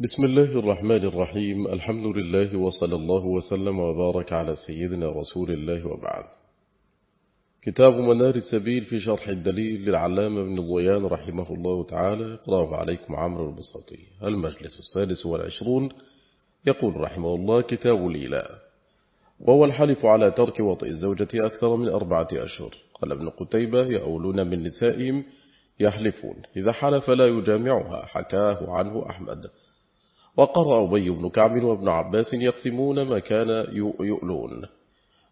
بسم الله الرحمن الرحيم الحمد لله وصلى الله وسلم وبارك على سيدنا رسول الله وبعد كتاب منار السبيل في شرح الدليل للعلامة ابن الضيان رحمه الله تعالى اقرأه عليكم عمرو البساطي المجلس السادس والعشرون يقول رحمه الله كتاب الإله وهو الحلف على ترك وطئ الزوجة أكثر من أربعة أشهر قال ابن قتيبة يأولون من نسائهم يحلفون إذا حلف لا يجامعها حكاه عنه أحمد وقرأ أبي بن كعب وابن عباس يقسمون ما كان يؤلون.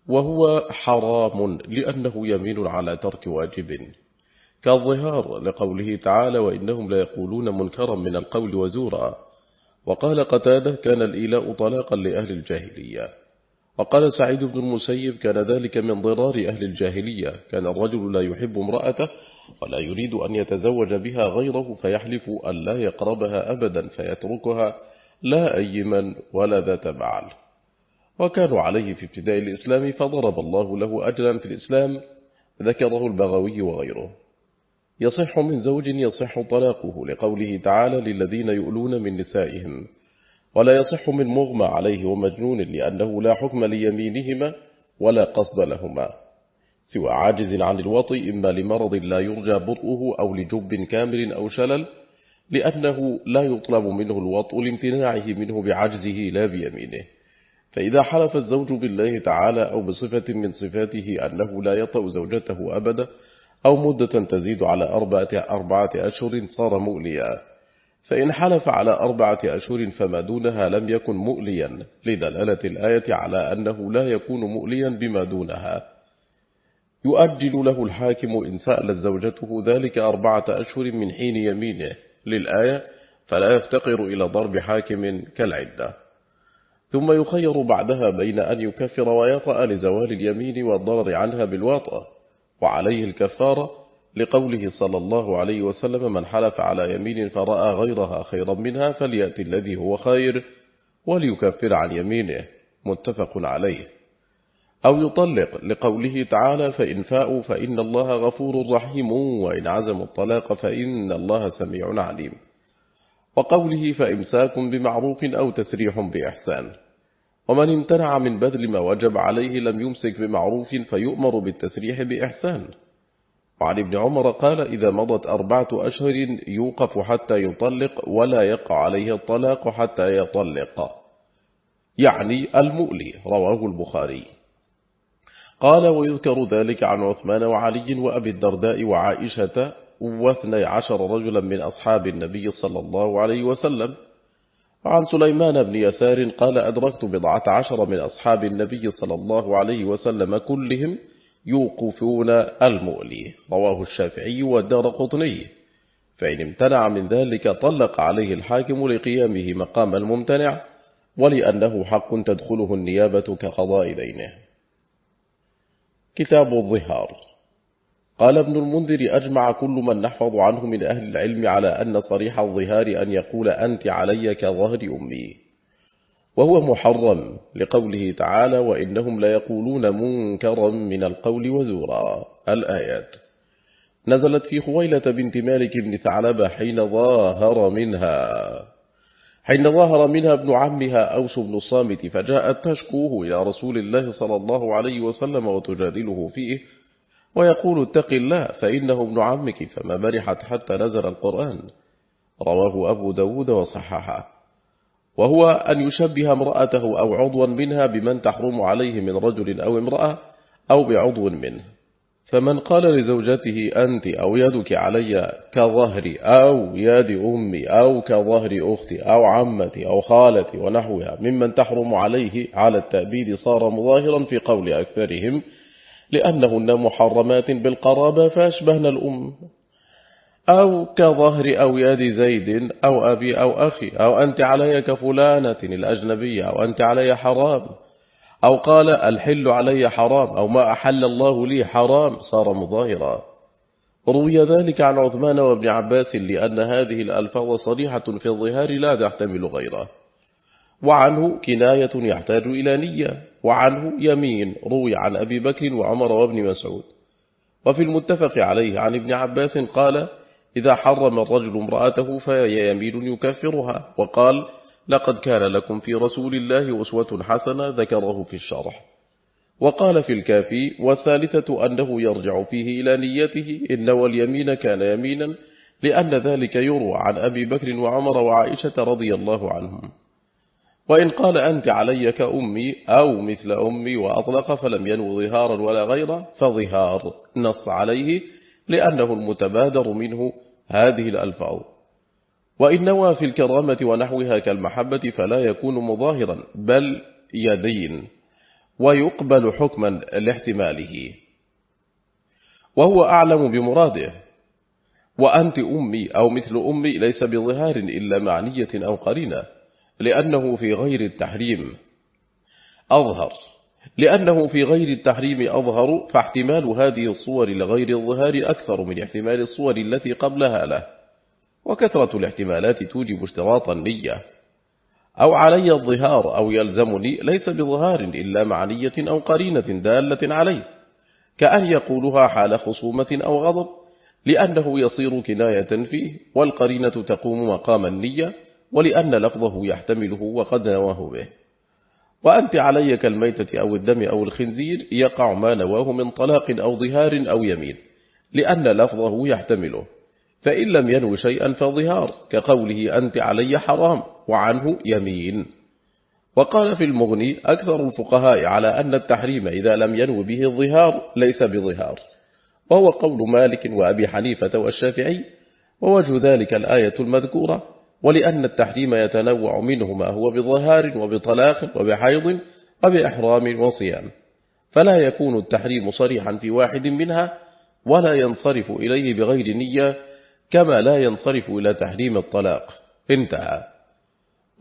وهو حرام لأنه يمين على ترك واجب. كالظهار لقوله تعالى وإنهم لا يقولون منكرا من القول وزورا. وقال قتادة كان الإيلاء طلاقا لأهل الجاهلية. وقال سعيد بن المسيب كان ذلك من ضرار أهل الجاهلية. كان الرجل لا يحب امرأته ولا يريد أن يتزوج بها غيره فيحلف أن لا يقربها أبدا فيتركها. لا أيما ولا ذات بعل. وكانوا عليه في ابتداء الإسلام فضرب الله له أجرا في الإسلام ذكره البغوي وغيره. يصح من زوج يصح طلاقه لقوله تعالى للذين يؤلون من نسائهم. ولا يصح من مغمى عليه ومجنون لأنه لا حكم ليمينهما ولا قصد لهما. سوى عاجز عن الوطي إما لمرض لا يرجى برؤه أو لجب كامل أو شلل لأنه لا يطلب منه الوطء لامتناعه منه بعجزه لا بيمينه. فإذا حلف الزوج بالله تعالى أو بصفة من صفاته أنه لا يطأ زوجته أبدا أو مدة تزيد على أربعة, أربعة أشهر صار مؤليا. فإن حلف على أربعة أشهر فما دونها لم يكن مؤليا. لدلالة الآية على أنه لا يكون مؤليا بما دونها. يؤجل له الحاكم إن سأل زوجته ذلك أربعة أشهر من حين يمينه. للآية فلا يفتقر إلى ضرب حاكم كالعدة. ثم يخير بعدها بين أن يكفر ويطأ لزوال اليمين والضرر عنها بالواطأ وعليه الكفارة لقوله صلى الله عليه وسلم من حلف على يمين فرأى غيرها خيرا منها فليأتي الذي هو خير وليكفر عن يمينه. متفق عليه. أو يطلق لقوله تعالى فإن فاءوا فإن الله غفور رحيم وإن عزموا الطلاق فإن الله سميع عليم. وقوله فإمساك بمعروف أو تسريح بإحسان. ومن امتنع من بذل ما وجب عليه لم يمسك بمعروف فيؤمر بالتسريح بإحسان. وعن ابن عمر قال إذا مضت أربعة أشهر يوقف حتى يطلق ولا يقع عليه الطلاق حتى يطلق. يعني المؤلي رواه البخاري. قال ويذكر ذلك عن عثمان وعلي وأبي الدرداء وعائشة واثني عشر رجلا من أصحاب النبي صلى الله عليه وسلم. عن سليمان بن يسار قال أدركت بضعة عشر من أصحاب النبي صلى الله عليه وسلم كلهم يوقفون المؤلي رواه الشافعي والدار قطني. فإن امتنع من ذلك طلق عليه الحاكم لقيامه مقام الممتنع ولأنه حق تدخله النيابة كقضاء دينه. كتاب الظهار. قال ابن المنذر أجمع كل من نحفظ عنه من أهل العلم على أن صريح الظهار أن يقول أنت علي كظهر أمي. وهو محرم لقوله تعالى وإنهم ليقولون منكرا من القول وزورا. الآيات. نزلت في خويلة بنت مالك بن ثعلبة حين ظاهر منها. حين ظهر منها ابن عمها أوس بن الصامت فجاءت تشكوه إلى رسول الله صلى الله عليه وسلم وتجادله فيه ويقول اتق الله فإنه ابن عمك فما برحت حتى نزل القرآن. رواه أبو داود وصححه. وهو أن يشبه امرأته أو عضوا منها بمن تحرم عليه من رجل أو امرأة أو بعضو منه. فمن قال لزوجته أنت أو يدك علي كظهري أو يد أمي أو كظهر أختي أو عمتي أو خالتي ونحوها ممن تحرم عليه على التأبيد صار مظاهرا في قول أكثرهم لأنهن محرمات بالقرابة فأشبهن الأم أو كظهر أو يد زيد أو أبي أو أخي أو أنت علي كفلانة الأجنبية أو أنت علي حرام أو قال الحل علي حرام أو ما أحل الله لي حرام صار مظاهرا روي ذلك عن عثمان وابن عباس لأن هذه الألفاظ صريحة في الظهار لا تحتمل غيره وعنه كناية يحتاج إلى نية وعنه يمين روي عن أبي بكر وعمر وابن مسعود. وفي المتفق عليه عن ابن عباس قال إذا حرم الرجل امرأته فهي يمين يكفرها. وقال لقد كان لكم في رسول الله أسوة حسنة ذكره في الشرح. وقال في الكافي والثالثة أنه يرجع فيه إلى نيته إن واليمين كان يمينا لأن ذلك يروى عن أبي بكر وعمر وعائشة رضي الله عنهم. وإن قال أنت علي كأمي أو مثل أمي وأطلق فلم ينو ظهارا ولا غيره فظهار نص عليه لأنه المتبادر منه هذه الألفاظ. وإن نوى في الكرامة ونحوها كالمحبة فلا يكون مظاهرا بل يدين ويقبل حكما لاحتماله. وهو أعلم بمراده. وأنت أمي أو مثل أمي ليس بظهار إلا معنية أو قرينة لأنه في غير التحريم أظهر. لأنه في غير التحريم أظهر فاحتمال هذه الصور لغير الظهار أكثر من احتمال الصور التي قبلها له. وكثرة الاحتمالات توجب اشتراط النية أو علي الظهار أو يلزمني ليس بظهار إلا معنية أو قرينة دالة عليه كأن يقولها حال خصومة أو غضب لأنه يصير كناية فيه والقرينة تقوم مقام النية ولأن لفظه يحتمله وقد نواه به. وأنت علي كالميتة أو الدم أو الخنزير يقع ما نواه من طلاق أو ظهار أو يمين لأن لفظه يحتمله. فإن لم ينو شيئا فظهار كقوله أنت علي حرام وعنه يمين. وقال في المغني أكثر الفقهاء على أن التحريم إذا لم ينو به الظهار ليس بظهار. وهو قول مالك وأبي حنيفة والشافعي ووجه ذلك الآية المذكورة ولأن التحريم يتنوع منه ما هو بظهار وبطلاق وبحيض وبإحرام وصيام. فلا يكون التحريم صريحا في واحد منها ولا ينصرف إليه بغير نية كما لا ينصرف إلى تحريم الطلاق. انتهى.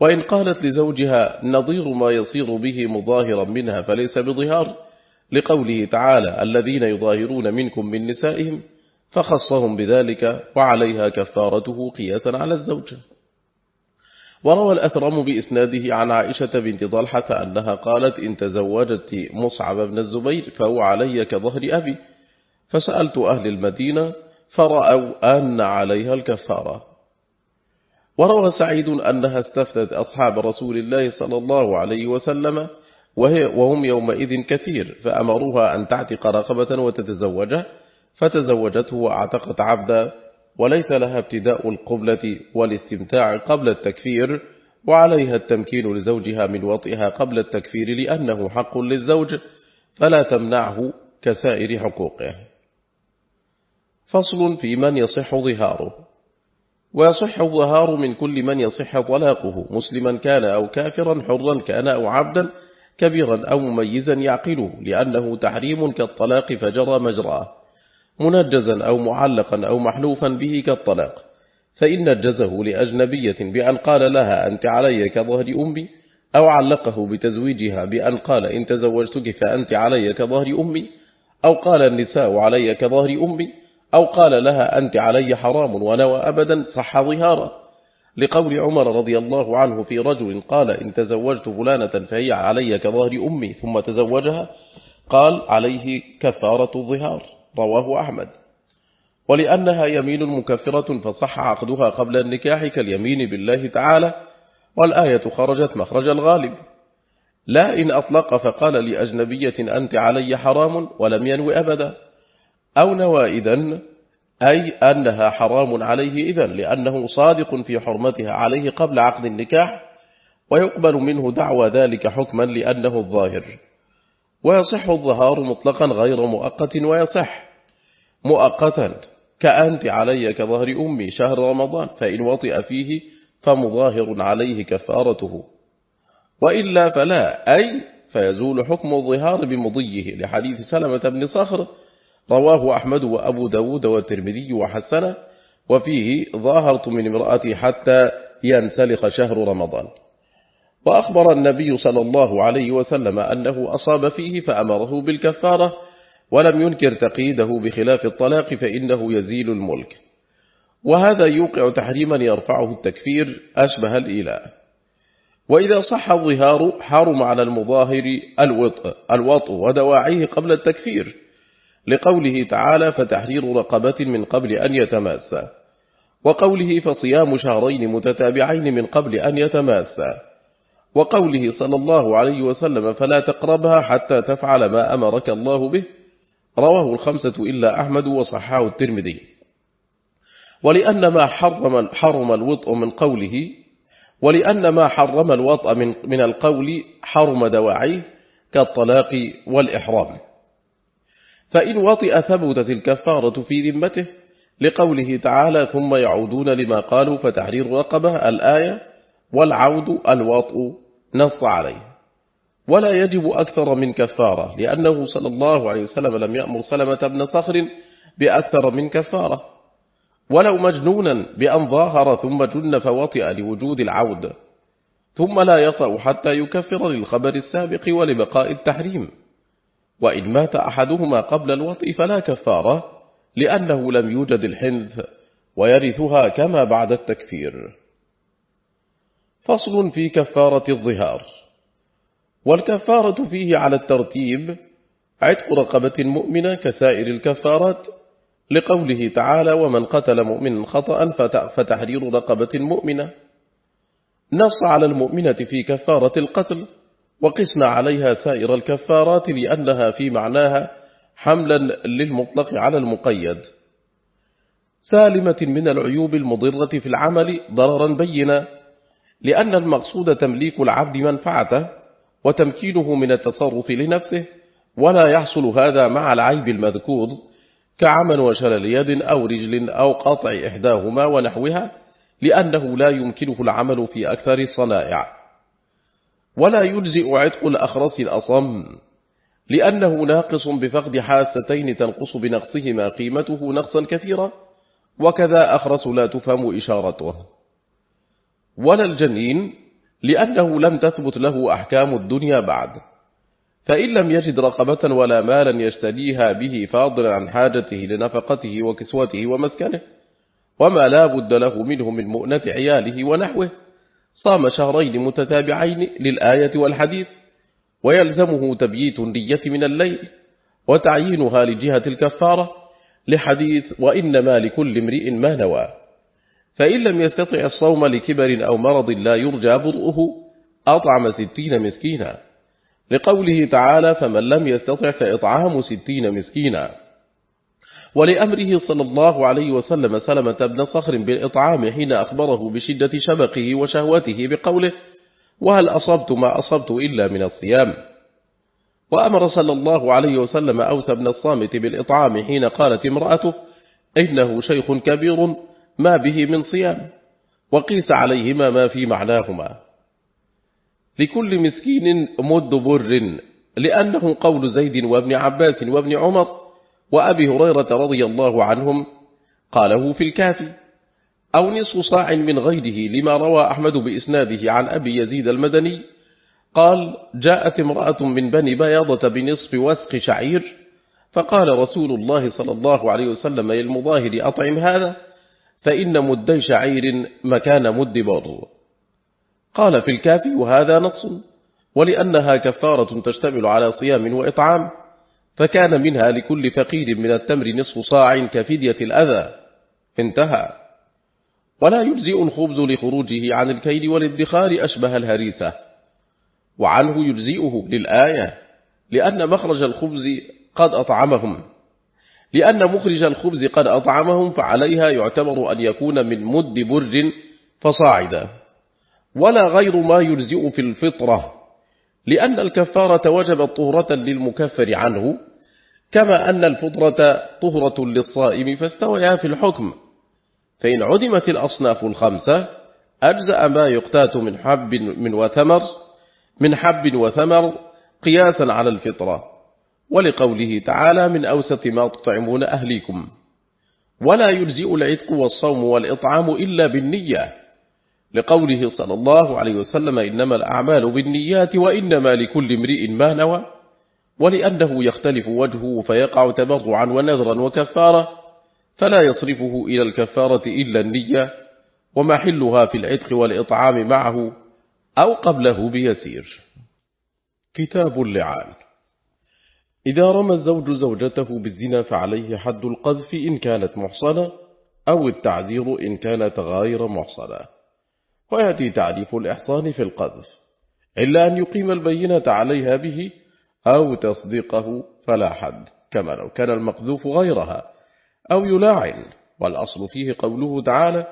وإن قالت لزوجها نظير ما يصير به مظاهرا منها فليس بظهار لقوله تعالى الذين يظاهرون منكم من نسائهم فخصهم بذلك وعليها كفارته قياسا على الزوج. وروى الأثرم بإسناده عن عائشة بنت ضلحة أنها قالت إن تزوجت مصعب بن الزبير فهو علي كظهر أبي فسألت أهل المدينة فرأوا أن عليها الكفارة. وروى سعيد أنها استفتت أصحاب رسول الله صلى الله عليه وسلم وهي وهم يومئذ كثير فأمروها أن تعتق رقبة وتتزوجه فتزوجته وأعتقت عبدا وليس لها ابتداء القبلة والاستمتاع قبل التكفير وعليها التمكين لزوجها من وطئها قبل التكفير لأنه حق للزوج فلا تمنعه كسائر حقوقه. فصل في من يصح ظهاره. ويصح الظهار من كل من يصح طلاقه. مسلما كان أو كافرا حرا كان أو عبدا كبيرا أو مميزا يعقله لأنه تحريم كالطلاق فجرى مجراه. منجزا أو معلقا أو محلوفا به كالطلاق. فإن نجزه لأجنبية بأن قال لها أنت علي كظهر أمي أو علقه بتزويجها بأن قال إن تزوجتك فأنت علي كظهر أمي أو قال النساء علي كظهر أمي أو قال لها أنت علي حرام ونوى أبدا صح ظهارا لقول عمر رضي الله عنه في رجل قال إن تزوجت فلانة فهي علي كظهر أمي ثم تزوجها قال عليه كفارة الظهار رواه أحمد. ولأنها يمين مكفرة فصح عقدها قبل النكاح كاليمين بالله تعالى والآية خرجت مخرج الغالب. لا إن أطلق فقال لأجنبية أنت علي حرام ولم ينو أبدا. أو إذن أي أنها حرام عليه إذن لأنه صادق في حرمتها عليه قبل عقد النكاح ويقبل منه دعوى ذلك حكما لأنه الظاهر. ويصح الظهار مطلقا غير مؤقت ويصح. مؤقتا كأنت علي كظهر أمي شهر رمضان فإن وطئ فيه فمظاهر عليه كفارته. وإلا فلا أي فيزول حكم الظهار بمضيه لحديث سلمة بن صخر رواه أحمد وأبو داود والترمذي وحسنه وفيه ظاهرت من امرأتي حتى ينسلخ شهر رمضان. وأخبر النبي صلى الله عليه وسلم أنه أصاب فيه فأمره بالكفارة ولم ينكر تقييده بخلاف الطلاق فإنه يزيل الملك. وهذا يوقع تحريما يرفعه التكفير أشبه الإله. وإذا صح الظهار حرم على المظاهر الوطء, الوطء ودواعيه قبل التكفير. لقوله تعالى فتحرير رقبة من قبل أن يتماسى وقوله فصيام شهرين متتابعين من قبل أن يتماسا. وقوله صلى الله عليه وسلم فلا تقربها حتى تفعل ما أمرك الله به. رواه الخمسة إلا أحمد وصحاه الترمذي. ولأن ما حرم, حرم الوطء من قوله ولأن ما حرم الوطء من, من القول حرم دواعيه كالطلاق والإحرام. فإن وطئ ثبتت الكفارة في ذمته لقوله تعالى ثم يعودون لما قالوا فتحرير رقبة الآية والعود الوطء نص عليه. ولا يجب أكثر من كفارة لأنه صلى الله عليه وسلم لم يأمر سلمة بن صخر بأكثر من كفارة. ولو مجنونا بأن ظاهر ثم جن فوطئ لوجود العود ثم لا يطأ حتى يكفر للخبر السابق ولبقاء التحريم. وإن مات أحدهما قبل الوطئ فلا كفارة لأنه لم يوجد الحنث ويرثها كما بعد التكفير. فصل في كفارة الظهار. والكفارة فيه على الترتيب عتق رقبة مؤمنة كسائر الكفارات لقوله تعالى ومن قتل مؤمنا خطأ فتحرير رقبة مؤمنة. نص على المؤمنة في كفارة القتل. وقسنا عليها سائر الكفارات لأنها في معناها حملا للمطلق على المقيد. سالمة من العيوب المضرة في العمل ضررا بينا لأن المقصود تمليك العبد منفعته وتمكينه من التصرف لنفسه ولا يحصل هذا مع العيب المذكور كعمل وشلل يد أو رجل أو قطع إحداهما ونحوها لأنه لا يمكنه العمل في أكثر الصنائع. ولا يجزئ عتق الأخرس الأصم لأنه ناقص بفقد حاستين تنقص بنقصهما قيمته نقصا كثيرا وكذا أخرس لا تفهم إشارته. ولا الجنين لأنه لم تثبت له أحكام الدنيا بعد فإن لم يجد رقبة ولا مالا يشتريها به فاضلا عن حاجته لنفقته وكسوته ومسكنه وما لا بد له منه من مؤنة عياله ونحوه. صام شهرين متتابعين للآية والحديث ويلزمه تبييت النية من الليل وتعيينها لجهة الكفارة لحديث وإنما لكل امرئ ما نوى. فإن لم يستطع الصوم لكبر أو مرض لا يرجى برؤه أطعم ستين مسكينا. لقوله تعالى فمن لم يستطع فإطعام ستين مسكينا. ولأمره صلى الله عليه وسلم سلمة بن صخر بالإطعام حين أخبره بشدة شبقه وشهوته بقوله وهل أصبت ما أصبت إلا من الصيام؟ وأمر صلى الله عليه وسلم أوس بن الصامت بالإطعام حين قالت امرأته إنه شيخ كبير ما به من صيام وقيس عليهما ما في معناهما. لكل مسكين مد بر لأنه قول زيد وابن عباس وابن عمر وأبي هريرة رضي الله عنهم قاله في الكافي أو نصف صاع من غيره لما روى أحمد بإسناده عن أبي يزيد المدني قال جاءت امرأة من بني بياضة بنصف وسق شعير فقال رسول الله صلى الله عليه وسلم للمظاهر أطعم هذا فإن مدي شعير مكان مد بر قال في الكافي وهذا نص ولأنها كفارة تشتمل على صيام وإطعام فكان منها لكل فقير من التمر نصف صاع كفدية الأذى. انتهى. ولا يجزئ الخبز لخروجه عن الكيل والادخار أشبه الهريسة. وعنه يجزئه للآية لأن مخرج الخبز قد أطعمهم. لأن مخرج الخبز قد أطعمهم فعليها يعتبر أن يكون من مد برج فصاعدا. ولا غير ما يجزئ في الفطرة. لأن الكفارة وجبت طهرة للمكفر عنه كما أن الفطرة طهرة للصائم فاستويا في الحكم. فإن عدمت الأصناف الخمسة أجزأ ما يقتات من حب من وثمر من حب وثمر قياسا على الفطرة. ولقوله تعالى من أوسط ما تطعمون أهليكم. ولا يجزئ العتق والصوم والإطعام إلا بالنية. لقوله صلى الله عليه وسلم إنما الأعمال بالنيات وإنما لكل امرئ ما نوى ولأنه يختلف وجهه فيقع تبرعا ونذرا وكفارة فلا يصرفه إلى الكفارة إلا النية ومحلها في العتق والإطعام معه أو قبله بيسير. كتاب اللعان. إذا رمى الزوج زوجته بالزنا فعليه حد القذف إن كانت محصنة أو التعذير إن كانت غير محصنة. ويأتي تعريف الإحصان في القذف. إلا أن يقيم البينة عليها به أو تصديقه فلا حد كما لو كان المقذوف غيرها أو يلاعن. والأصل فيه قوله تعالى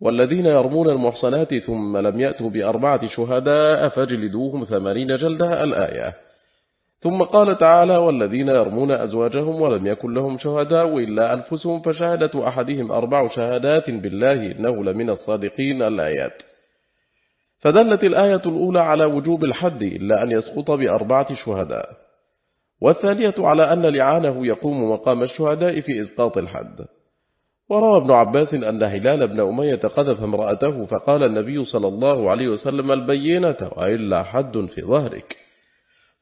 والذين يرمون المحصنات ثم لم يأتوا بأربعة شهداء فاجلدوهم ثمانين جلدة الآية. ثم قال تعالى والذين يرمون أزواجهم ولم يكن لهم شهداء إلا أنفسهم فشهادة أحدهم أربع شهادات بالله إنه لمن الصادقين الآيات. فدلت الآية الأولى على وجوب الحد إلا أن يسقط بأربعة شهداء. والثانية على أن لعانه يقوم مقام الشهداء في إسقاط الحد. وروى ابن عباس أن هلال بن أمية قذف امرأته فقال النبي صلى الله عليه وسلم البينة وإلا حد في ظهرك.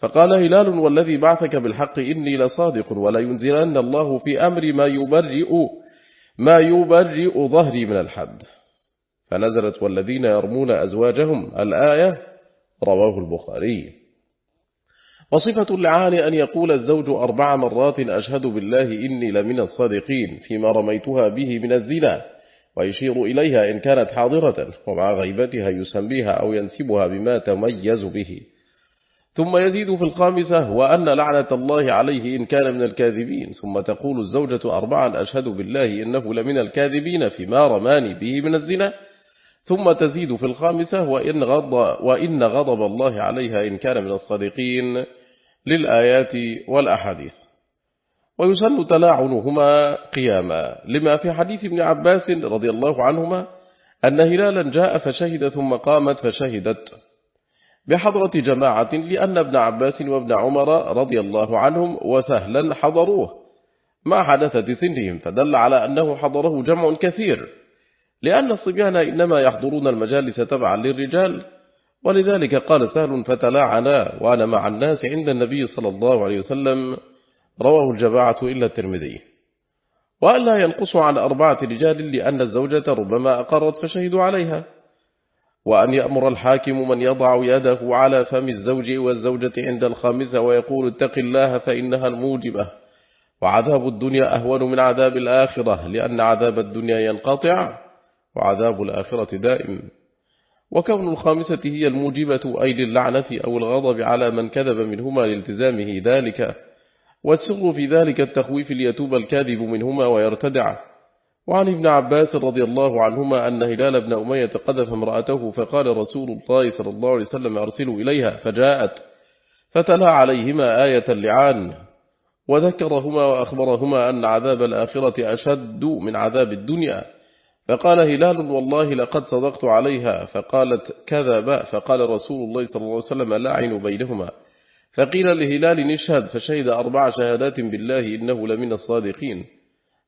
فقال هلال والذي بعثك بالحق إني لصادق ولا ينزلن الله في أمر ما يبرئ ما يبرئ ظهري من الحد. فنزلت والذين يرمون أزواجهم الآية رواه البخاري. وصفة اللعان أن يقول الزوج أربع مرات أشهد بالله إني لمن الصادقين فيما رميتها به من الزنا ويشير إليها إن كانت حاضرة ومع غيبتها يسميها أو ينسبها بما تميز به. ثم يزيد في الخامسة وأن لعنة الله عليه إن كان من الكاذبين. ثم تقول الزوجة أربعا أشهد بالله إنه لمن الكاذبين فيما رماني به من الزنا ثم تزيد في الخامسة وإن, غض وإن غضب الله عليها إن كان من الصادقين للآيات والأحاديث. ويسن تلاعنهما قياما لما في حديث ابن عباس رضي الله عنهما أن هلالا جاء فشهد ثم قامت فشهدت. بحضرة جماعة لأن ابن عباس وابن عمر رضي الله عنهم وسهلا حضروه. مع حدثة سنهم فدل على أنه حضره جمع كثير. لأن الصبيان إنما يحضرون المجالس تبعا للرجال. ولذلك قال سهل فتلاعنا وأنا مع الناس عند النبي صلى الله عليه وسلم. رواه الجماعة إلا الترمذي. وألا ينقص عن أربعة رجال لأن الزوجة ربما أقرت فشهدوا عليها. وأن يأمر الحاكم من يضع يده على فم الزوج والزوجة عند الخامسة ويقول اتق الله فإنها الموجبة. وعذاب الدنيا أهون من عذاب الآخرة لأن عذاب الدنيا ينقطع. وعذاب الآخرة دائم. وكون الخامسة هي الموجبة أي للعنة أو الغضب على من كذب منهما لالتزامه ذلك والسر في ذلك التخويف ليتوب الكاذب منهما ويرتدع. وعن ابن عباس رضي الله عنهما أن هلال بن أمية قذف امرأته فقال رسول الله صلى الله عليه وسلم أرسلوا إليها فجاءت فتلا عليهما آية اللعان. وذكرهما وأخبرهما أن عذاب الآخرة أشد من عذاب الدنيا. فقال هلال والله لقد صدقت عليها. فقالت كذب فقال رسول الله صلى الله عليه وسلم لاعن بينهما. فقيل لهلال نشهد فشهد أربع شهادات بالله إنه لمن الصادقين.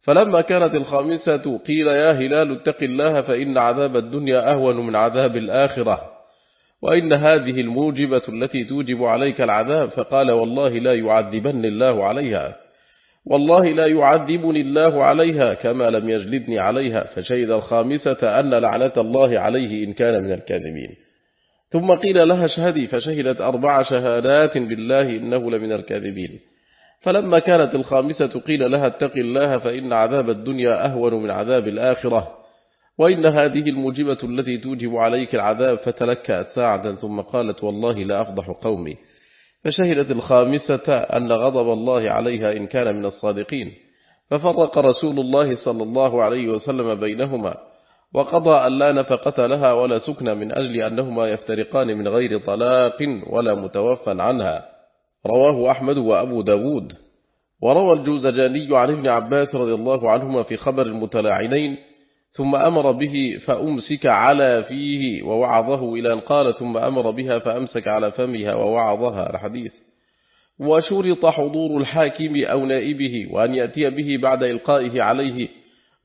فلما كانت الخامسة قيل يا هلال اتق الله فإن عذاب الدنيا أهون من عذاب الآخرة. وإن هذه الموجبة التي توجب عليك العذاب. فقال والله لا يعذبن الله عليها. والله لا يعذبني الله عليها كما لم يجلدني عليها فشهد الخامسة أن لعنة الله عليه إن كان من الكاذبين. ثم قيل لها شهدي فشهدت أربع شهادات بالله إنه لمن الكاذبين. فلما كانت الخامسة قيل لها اتق الله فإن عذاب الدنيا أهون من عذاب الآخرة. وإن هذه الموجبة التي توجب عليك العذاب فتلكأت ساعدا ثم قالت والله لا أفضح قومي. فشهدت الخامسة أن غضب الله عليها إن كان من الصادقين ففرق رسول الله صلى الله عليه وسلم بينهما وقضى أن لا نفقة لها ولا سكن من أجل أنهما يفترقان من غير طلاق ولا متوفى عنها. رواه أحمد وأبو داود. وروى الجوزجاني عن ابن عباس رضي الله عنهما في خبر المتلاعنين ثم أمر به فأمسك على فيه ووعظه إلى أن قال ثم أمر بها فأمسك على فمها ووعظها. الحديث وشرط حضور الحاكم أو نائبه وأن يأتي به بعد إلقائه عليه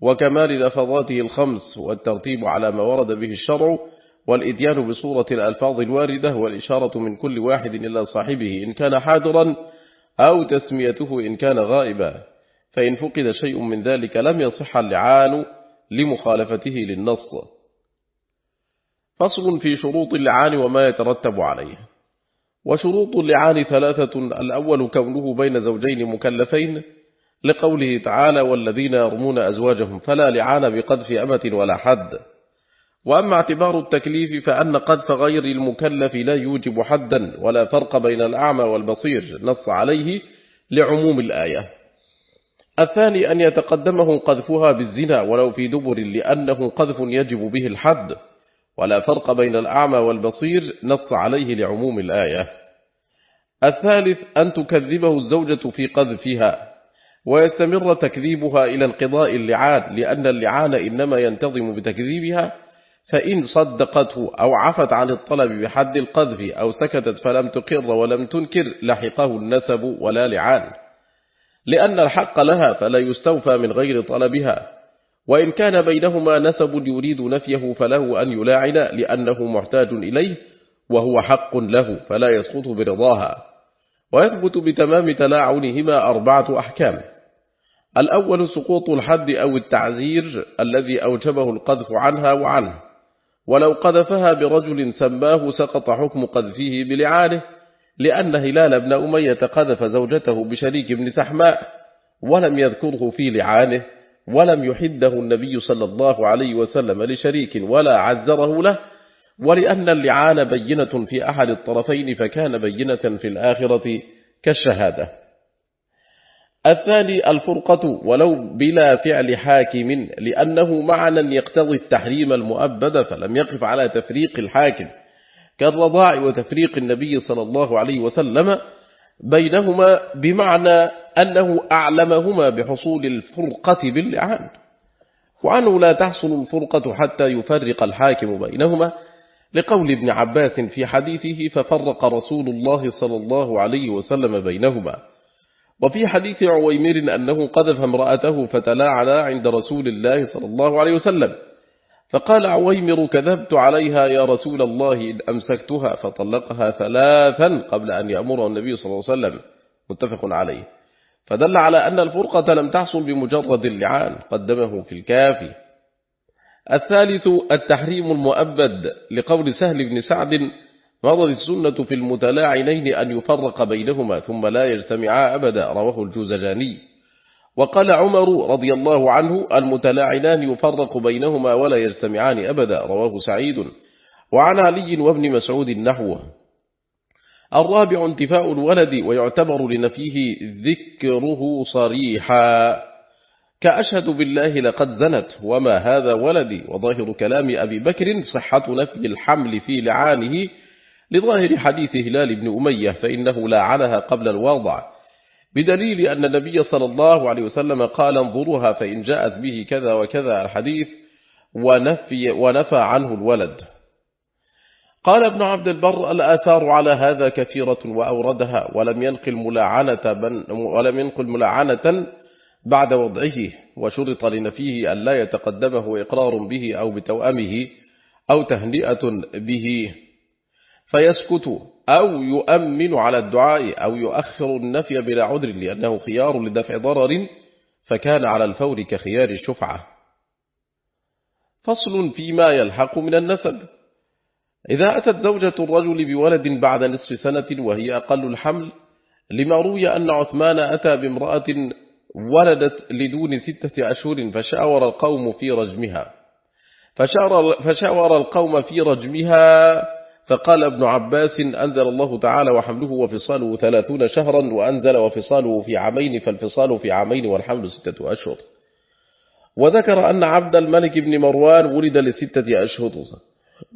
وكمال لفظاته الخمس والترتيب على ما ورد به الشرع والإديان بصورة الألفاظ الواردة والإشارة من كل واحد إلى صاحبه إن كان حاضرا أو تسميته إن كان غائبا. فإن فقد شيء من ذلك لم يصح اللعان لمخالفته للنص. فصل في شروط اللعان وما يترتب عليه. وشروط اللعان ثلاثة الأول كونه بين زوجين مكلفين لقوله تعالى والذين يرمون أزواجهم فلا لعان بقذف أمة ولا حد وأما اعتبار التكليف فأن قذف غير المكلف لا يوجب حدا ولا فرق بين الأعمى والبصير نص عليه لعموم الآية. الثاني أن يتقدمه قذفها بالزنا ولو في دبر لأنه قذف يجب به الحد ولا فرق بين الأعمى والبصير نص عليه لعموم الآية. الثالث أن تكذبه الزوجة في قذفها ويستمر تكذيبها إلى انقضاء اللعان لأن اللعان إنما ينتظم بتكذيبها فإن صدقته أو عفت عن الطلب بحد القذف أو سكتت فلم تقر ولم تنكر لحقه النسب ولا لعان. لأن الحق لها فلا يستوفى من غير طلبها. وإن كان بينهما نسب يريد نفيه فله أن يلاعن لأنه محتاج إليه وهو حق له فلا يسقط برضاها. ويثبت بتمام تلاعنهما أربعة أحكام. الأول سقوط الحد أو التعزير الذي أوجبه القذف عنها وعنه. ولو قذفها برجل سماه سقط حكم قذفه بلعانه. لأن هلال بن أمية قذف زوجته بشريك بن سحماء ولم يذكره في لعانه ولم يحده النبي صلى الله عليه وسلم لشريك ولا عزره له ولأن اللعان بينة في أحد الطرفين فكان بينة في الآخرة كالشهادة. الثاني الفرقة ولو بلا فعل حاكم لأنه معنى يقتضي التحريم المؤبد فلم يقف على تفريق الحاكم. كالرضاع وتفريق النبي صلى الله عليه وسلم بينهما بمعنى أنه أعلمهما بحصول الفرقة باللعان. وعنه لا تحصل الفرقة حتى يفرق الحاكم بينهما. لقول ابن عباس في حديثه ففرق رسول الله صلى الله عليه وسلم بينهما. وفي حديث عويمر أنه قذف امرأته فتلاعن عند رسول الله صلى الله عليه وسلم. فقال عويمر كذبت عليها يا رسول الله إن أمسكتها فطلقها ثلاثا قبل أن يأمره النبي صلى الله عليه وسلم. متفق عليه. فدل على أن الفرقة لم تحصل بمجرد اللعان قدمه في الكافي الثالث التحريم المؤبد لقول سهل بن سعد مضت السنة في المتلاعنين أن يفرق بينهما ثم لا يجتمعا أبدا رواه الجوزجاني. وقال عمر رضي الله عنه المتلاعنان يفرق بينهما ولا يجتمعان أبدا رواه سعيد. وعن علي وابن مسعود نحوه الرابع انتفاء الولد ويعتبر لنفيه ذكره صريحا. كأشهد بالله لقد زنت وما هذا ولدي؟ وظاهر كلام أبي بكر صحة نفي الحمل في لعانه لظاهر حديث هلال بن أمية فإنه لاعنها قبل الوضع. بدليل أن النبي صلى الله عليه وسلم قال انظرها فإن جاءت به كذا وكذا الحديث ونفي, ونفى عنه الولد. قال ابن عبد البر الآثار على هذا كثيرة وأوردها ولم ينقل ملاعنة, ولم ينقل ملاعنة بعد وضعه وشرط لنفيه أن لا يتقدمه إقرار به أو بتوأمه أو تهنئة به. فيسكت أو يؤمن على الدعاء أو يؤخر النفي بلا عذر لأنه خيار لدفع ضرر فكان على الفور كخيار الشفعة. فصل فيما يلحق من النسب. إذا أتت زوجة الرجل بولد بعد نصف سنة وهي أقل الحمل لما روي أن عثمان أتى بامرأة ولدت لدون ستة أشهر فشاور القوم في رجمها. فشاور القوم في رجمها فقال ابن عباس أنزل الله تعالى وحمله وفصاله ثلاثون شهرا وأنزل وفصاله في عامين فالفصال في عامين والحمل ستة أشهر. وذكر أن عبد الملك بن مروان ولد لستة أشهر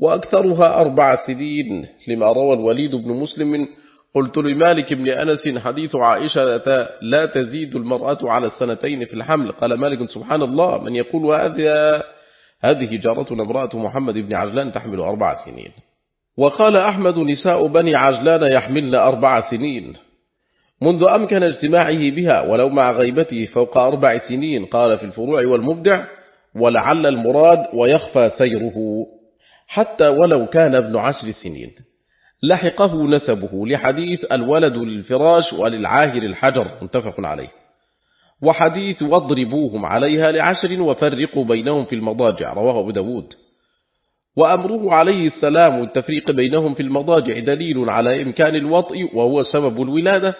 وأكثرها أربع سنين لما روى الوليد بن مسلم قلت لمالك بن أنس حديث عائشة لا تزيد المرأة على السنتين في الحمل. قال مالك سبحان الله من يقول هذا؟ هذه جارتنا امرأة محمد بن عجلان تحمل أربع سنين. وقال أحمد نساء بني عجلان يحملن أربع سنين. منذ أمكن اجتماعه بها ولو مع غيبته فوق أربع سنين قال في الفروع والمبدع ولعل المراد ويخفى سيره حتى ولو كان ابن عشر سنين لحقه نسبه لحديث الولد للفراش وللعاهر الحجر متفق عليه. وحديث واضربوهم عليها لعشر وفرقوا بينهم في المضاجع رواه أبو داود. وأمره عليه السلام التفريق بينهم في المضاجع دليل على إمكان الوطء وهو سبب الولادة.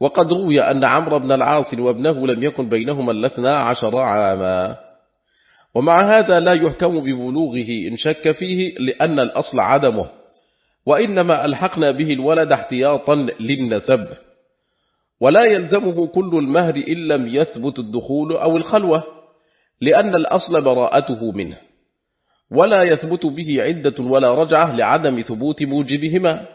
وقد روي أن عمرو بن العاص وابنه لم يكن بينهما الاثنى عشر عاما. ومع هذا لا يحكم ببلوغه إن شك فيه لأن الأصل عدمه. وإنما ألحقنا به الولد احتياطا للنسب. ولا يلزمه كل المهر إن لم يثبت الدخول أو الخلوة لأن الأصل براءته منه. ولا يثبت به عدة ولا رجعة لعدم ثبوت موجبهما.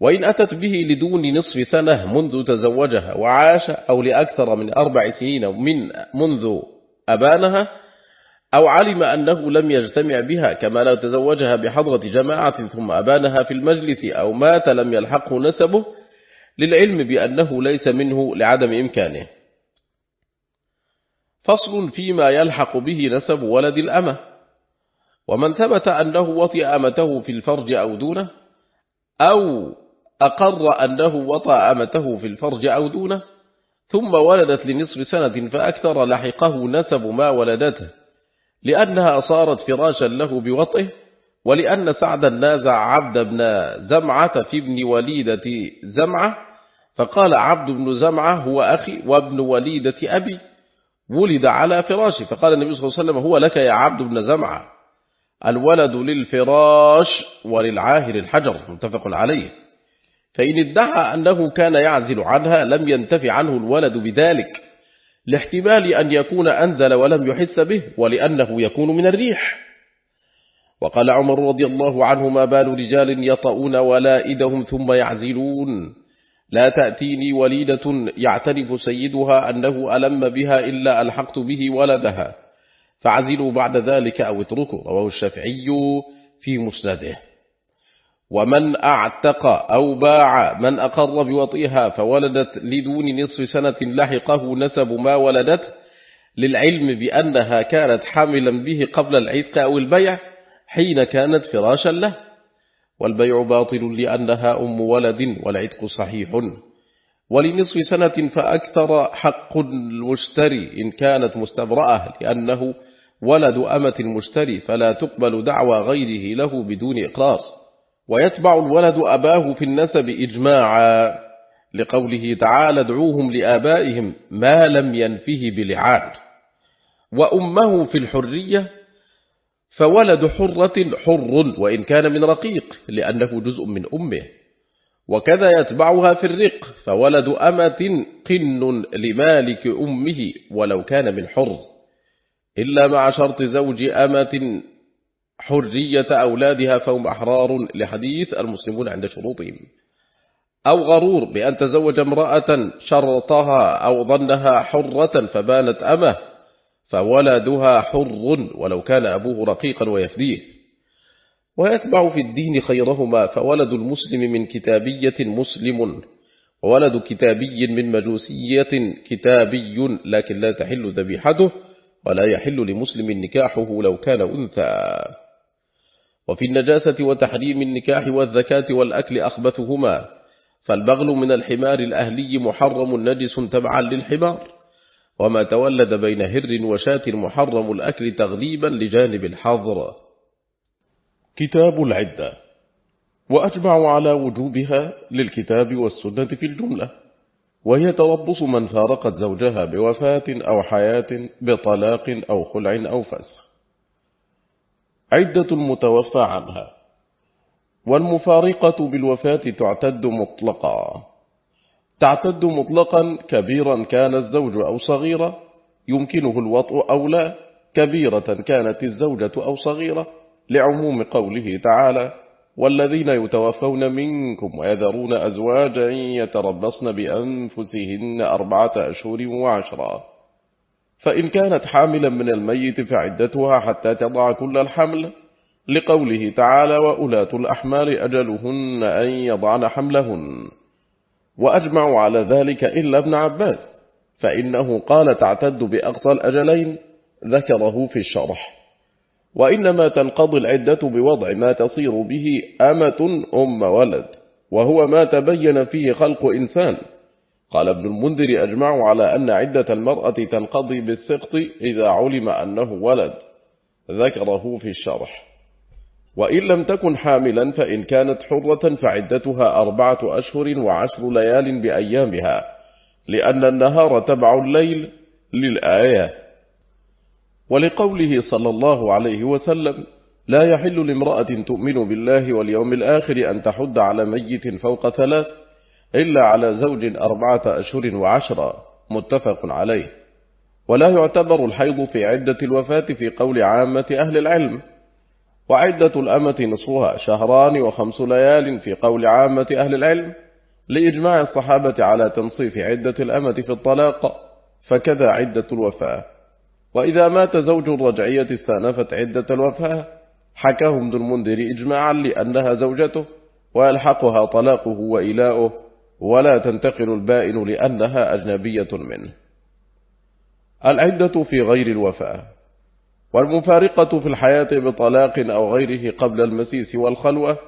وإن أتت به لدون نصف سنة منذ تزوجها وعاش أو لأكثر من أربع سنين من منذ أبانها أو علم أنه لم يجتمع بها كما لو تزوجها بحضرة جماعة ثم أبانها في المجلس أو مات لم يلحقه نسبه للعلم بأنه ليس منه لعدم إمكانه. فصل فيما يلحق به نسب ولد الأمة. ومن ثبت أنه وطئ أمته في الفرج أو دونه أو أقر أنه وطأ أمته في الفرج أو دونه ثم ولدت لنصف سنة فأكثر لحقه نسب ما ولدته لأنها صارت فراشا له بوطئه ولأن سعدا نازع عبد بن زمعة في ابن وليدة زمعة فقال عبد بن زمعة هو أخي وابن وليدة أبي ولد على فراشه فقال النبي صلى الله عليه وسلم هو لك يا عبد بن زمعة. الولد للفراش وللعاهر الحجر متفق عليه. فإن ادعى أنه كان يعزل عنها لم ينتفع عنه الولد بذلك لاحتمال أن يكون أنزل ولم يحس به ولأنه يكون من الريح. وقال عمر رضي الله عنه ما بال رجال يطؤون ولائدهم ثم يعزلون. لا تأتيني وليدة يعترف سيدها أنه ألم بها إلا ألحقت به ولدها. فعزلوا بعد ذلك أو اتركوا رواه الشافعي في مسنده. ومن أعتق أو باع من أقر بوطئها فولدت لدون نصف سنة لحقه نسب ما ولدت للعلم بأنها كانت حاملا به قبل العتق أو البيع حين كانت فراشا له. والبيع باطل لأنها أم ولد والعتق صحيح. ولنصف سنة فأكثر حق المشتري إن كانت مستبرأة لأنه ولد أمة المشتري فلا تقبل دعوى غيره له بدون إقرار. ويتبع الولد أباه في النسب إجماعا. لقوله تعالى ادعوهم لآبائهم ما لم ينفه بلعان. وأمه في الحرية فولد حرة حر وإن كان من رقيق لأنه جزء من أمه. وكذا يتبعها في الرق فولد أمة قن لمالك أمه ولو كان من حر. إلا مع شرط زوج أمة حرية أولادها فهم أحرار لحديث المسلمون عند شروطهم. أو غرور بأن تزوج امرأة شرطها أو ظنها حرة فبانت أمة فولدها حر ولو كان أبوه رقيقا ويفديه. ويتبع في الدين خيرهما فولد المسلم من كتابية مسلم وولد كتابي من مجوسية كتابي لكن لا تحل ذبيحته. ولا يحل لمسلم نكاحه لو كان أنثى. وفي النجاسة وتحريم النكاح والذكاة والأكل أخبثهما فالبغل من الحمار الأهلي محرم نجس تبعا للحمار. وما تولد بين هر وشاة محرم الأكل تغليبا لجانب الحظر. كتاب العدة. وأجمع على وجوبها للكتاب والسنة في الجملة. وهي تربص من فارقت زوجها بوفاة أو حياة بطلاق أو خلع أو فسخ. عدة المتوفى عنها. والمفارقة بالوفاة تعتد مطلقا. تعتد مطلقا كبيرا كان الزوج أو صغيرة يمكنه الوطء أو لا كبيرة كانت الزوجة أو صغيرة لعموم قوله تعالى والذين يتوفون منكم ويذرون أزواجا يتربصن بأنفسهن أربعة أشهر وعشرا فإن كانت حاملا من الميت فعدتها حتى تضع كل الحمل. لقوله تعالى وأولاة الأحمال أجلهن أن يضعن حملهن وأجمعوا على ذلك إلا ابن عباس فإنه قال تعتد بأقصى الأجلين ذكره في الشرح. وإنما تنقضي العدة بوضع ما تصير به أمة أم ولد وهو ما تبين فيه خلق إنسان. قال ابن المنذر أجمع على أن عدة المرأة تنقضي بالسقط إذا علم أنه ولد. ذكره في الشرح. وإن لم تكن حاملا فإن كانت حرة فعدتها أربعة أشهر وعشر ليال بأيامها لأن النهار تبع الليل للآية. ولقوله صلى الله عليه وسلم لا يحل لامرأة تؤمن بالله واليوم الآخر أن تحد على ميت فوق ثلاث إلا على زوج أربعة أشهر وعشرة. متفق عليه. ولا يعتبر الحيض في عدة الوفاة في قول عامة أهل العلم. وعدة الأمة نصفها شهران وخمس ليال في قول عامة أهل العلم. لإجماع الصحابة على تنصيف عدة الأمة في الطلاق فكذا عدة الوفاة. وإذا مات زوج الرجعية استأنفت عدة الوفاة حكاهم ذو المنذر إجماعا لأنها زوجته ويلحقها طلاقه وإلاؤه ولا تنتقل البائن لأنها أجنبية منه. العدة في غير الوفاة والمفارقة في الحياة بطلاق أو غيره قبل المسيس والخلوة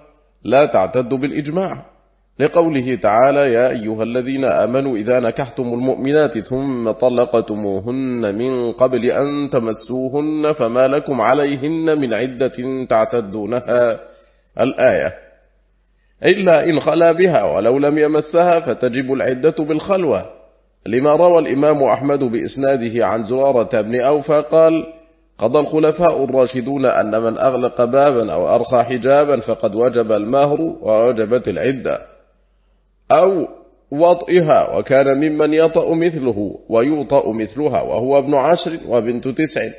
لا تعتد بالإجماع. لقوله تعالى يا أيها الذين آمنوا إذا نكحتم المؤمنات ثم طلقتموهن من قبل أن تمسوهن فما لكم عليهن من عدة تعتدونها. الآية إلا إن خلا بها ولو لم يمسها فتجب العدة بالخلوة. لما روى الإمام أحمد بإسناده عن زرارة بن أوفى قال قضى الخلفاء الراشدون أن من أغلق بابا أو أرخى حجابا فقد وجب المهر ووجبت العدة. أو وطئها وكان ممن يطأ مثله ويوطأ مثلها وهو ابن عشر وبنت تسع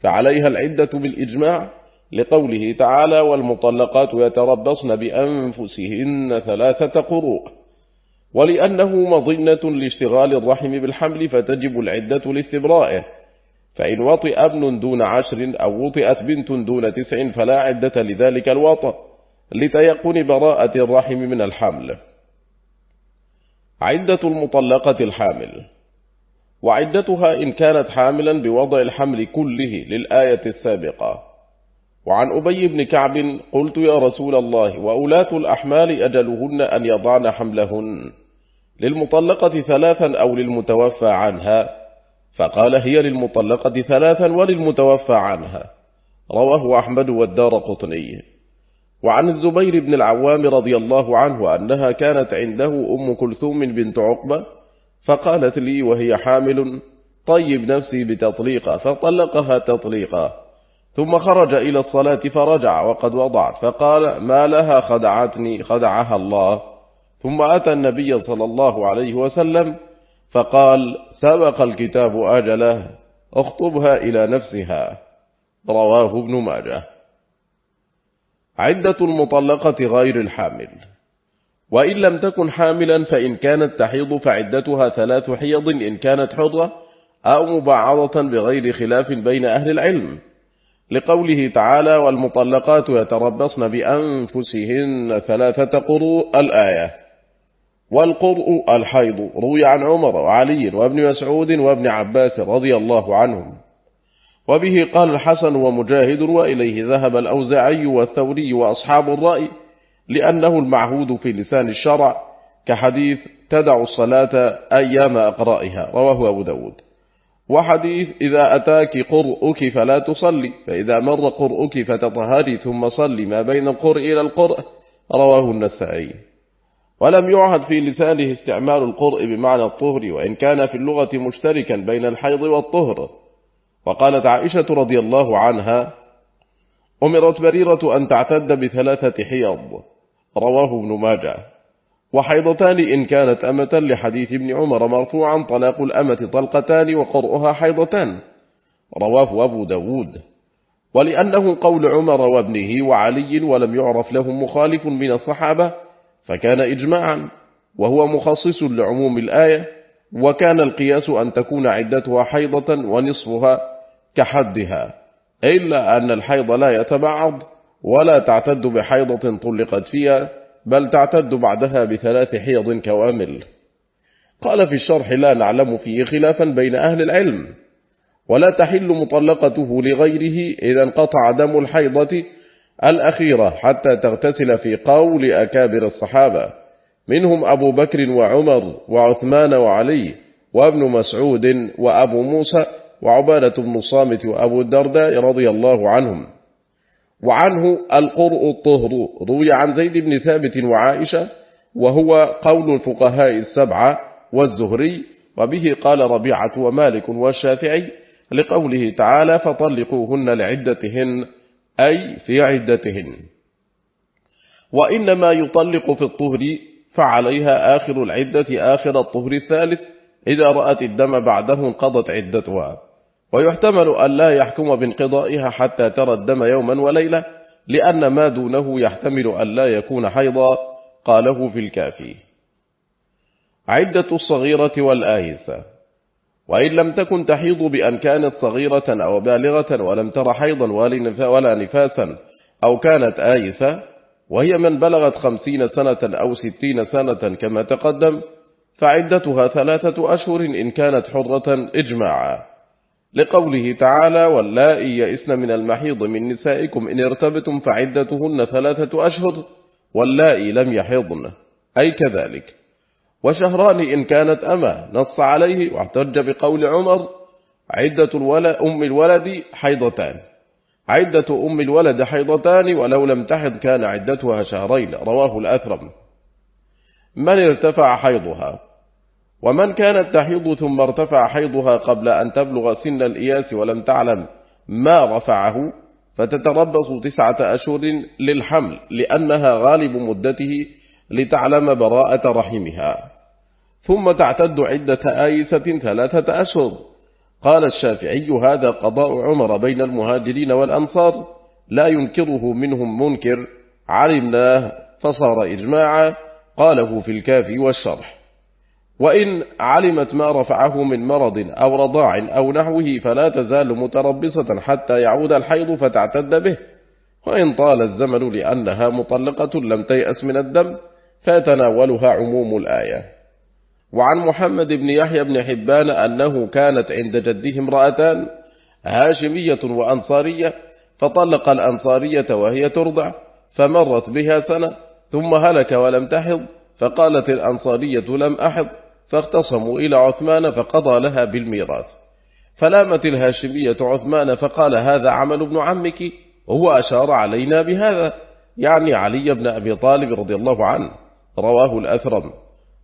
فعليها العدة بالإجماع لقوله تعالى والمطلقات يتربصن بأنفسهن ثلاثة قروء ولأنه مظنة لاشتغال الرحم بالحمل فتجب العدة لاستبرائه. فإن وطئ ابن دون عشر أو وطئت بنت دون تسع فلا عدة لذلك الوطأ لتيقن براءة الرحم من الحمل. عدة المطلقة الحامل. وعدتها إن كانت حاملا بوضع الحمل كله للآية السابقة. وعن أبي بن كعب قلت يا رسول الله وأولاة الأحمال أجلهن أن يضعن حملهن. للمطلقة ثلاثا أو للمتوفى عنها. فقال هي للمطلقة ثلاثا وللمتوفى عنها. رواه أحمد والدار قطني. وعن الزبير بن العوام رضي الله عنه أنها كانت عنده أم كلثوم بنت عقبة فقالت لي وهي حامل طيب نفسي بتطليقة فطلقها تطليقا ثم خرج إلى الصلاة فرجع وقد وضعت فقال ما لها خدعتني خدعها الله. ثم أتى النبي صلى الله عليه وسلم فقال سبق الكتاب أجله اخطبها إلى نفسها. رواه ابن ماجه. عدة المطلقة غير الحامل. وإن لم تكن حاملا فإن كانت تحيض فعدتها ثلاث حيض إن كانت حضرة أو مبعضة بغير خلاف بين أهل العلم. لقوله تعالى والمطلقات يتربصن بأنفسهن ثلاثة قروء الآية والقرء الحيض روي عن عمر وعلي وابن مسعود وابن عباس رضي الله عنهم. وبه قال الحسن ومجاهد وإليه ذهب الأوزعي والثوري وأصحاب الرأي لأنه المعهود في لسان الشرع كحديث تدع الصلاة أيام أقرائها رواه أبو داود. وحديث إذا أتاك قرؤك فلا تصلي فإذا مر قرؤك فتطهري ثم صلي ما بين القرء إلى القرء رواه النسائي. ولم يعهد في لسانه استعمال القرء بمعنى الطهر وإن كان في اللغة مشتركا بين الحيض والطهر. وقالت عائشة رضي الله عنها أمرت بريرة أن تعتد بثلاثة حيض رواه ابن ماجه. وحيضتان إن كانت أمة لحديث ابن عمر مرفوعا طلاق الأمة طلقتان وقرؤها حيضتان. رواه أبو داود. ولأنه قول عمر وابنه وعلي ولم يعرف لهم مخالف من الصحابة فكان إجماعا وهو مخصص لعموم الآية وكان القياس أن تكون عدتها حيضة ونصفها كحدها إلا أن الحيض لا يتبعض ولا تعتد بحيضة طلقت فيها بل تعتد بعدها بثلاث حيض كوامل. قال في الشرح لا نعلم فيه خلافا بين أهل العلم ولا تحل مطلقته لغيره إذا انقطع دم الحيضة الأخيرة حتى تغتسل في قول أكابر الصحابة. منهم أبو بكر وعمر وعثمان وعلي وابن مسعود وأبو موسى وعبادة بن الصامت وأبو الدرداء رضي الله عنهم. وعنه القرء الطهر روي عن زيد بن ثابت وعائشة وهو قول الفقهاء السبعة والزهري وبه قال ربيعة ومالك والشافعي لقوله تعالى فطلقوهن لعدتهن أي في عدتهن. وإنما يطلق في الطهر فعليها آخر العدة آخر الطهر الثالث إذا رأت الدم بعده انقضت عدتها. ويحتمل أن لا يحكم بانقضائها حتى ترى الدم يوما وليلة لأن ما دونه يحتمل أن لا يكون حيضا قاله في الكافي. عدة الصغيرة والآيسة. وإن لم تكن تحيض بأن كانت صغيرة أو بالغة ولم تر حيضا ولا نفاسا أو كانت آيسة وهي من بلغت خمسين سنة أو ستين سنة كما تقدم فعدتها ثلاثة أشهر إن كانت حرة إجماعا. لقوله تعالى واللائي يئسن من المحيض من نسائكم إن ارتبتم فعدتهن ثلاثة أشهر واللائي لم يحضن. أي كذلك. وشهران إن كانت أما نص عليه واحتج بقول عمر عدة الولد أم الولد حيضتان. عدة أم الولد حيضتان ولو لم تحض كان عدتها شهرين. رواه الأثرم. من ارتفع حيضها؟ ومن كانت تحيض ثم ارتفع حيضها قبل أن تبلغ سن الإياس ولم تعلم ما رفعه فتتربص تسعة أشهر للحمل لأنها غالب مدته لتعلم براءة رحمها. ثم تعتد عدة آيسة ثلاثة أشهر. قال الشافعي هذا قضاء عمر بين المهاجرين والأنصار لا ينكره منهم منكر علمناه فصار إجماعا قاله في الكافي والشرح. وإن علمت ما رفعه من مرض أو رضاع أو نحوه فلا تزال متربصة حتى يعود الحيض فتعتد به. وإن طال الزمن لأنها مطلقة لم تيأس من الدم فيتناولها عموم الآية. وعن محمد بن يحيى بن حبان أنه كانت عند جده امرأتان هاشمية وأنصارية فطلق الأنصارية وهي ترضع فمرت بها سنة ثم هلك ولم تحض فقالت الأنصارية لم أحض فاختصموا إلى عثمان فقضى لها بالميراث. فلامت الهاشمية عثمان فقال هذا عمل ابن عمك وهو أشار علينا بهذا يعني علي بن أبي طالب رضي الله عنه رواه الأثرم.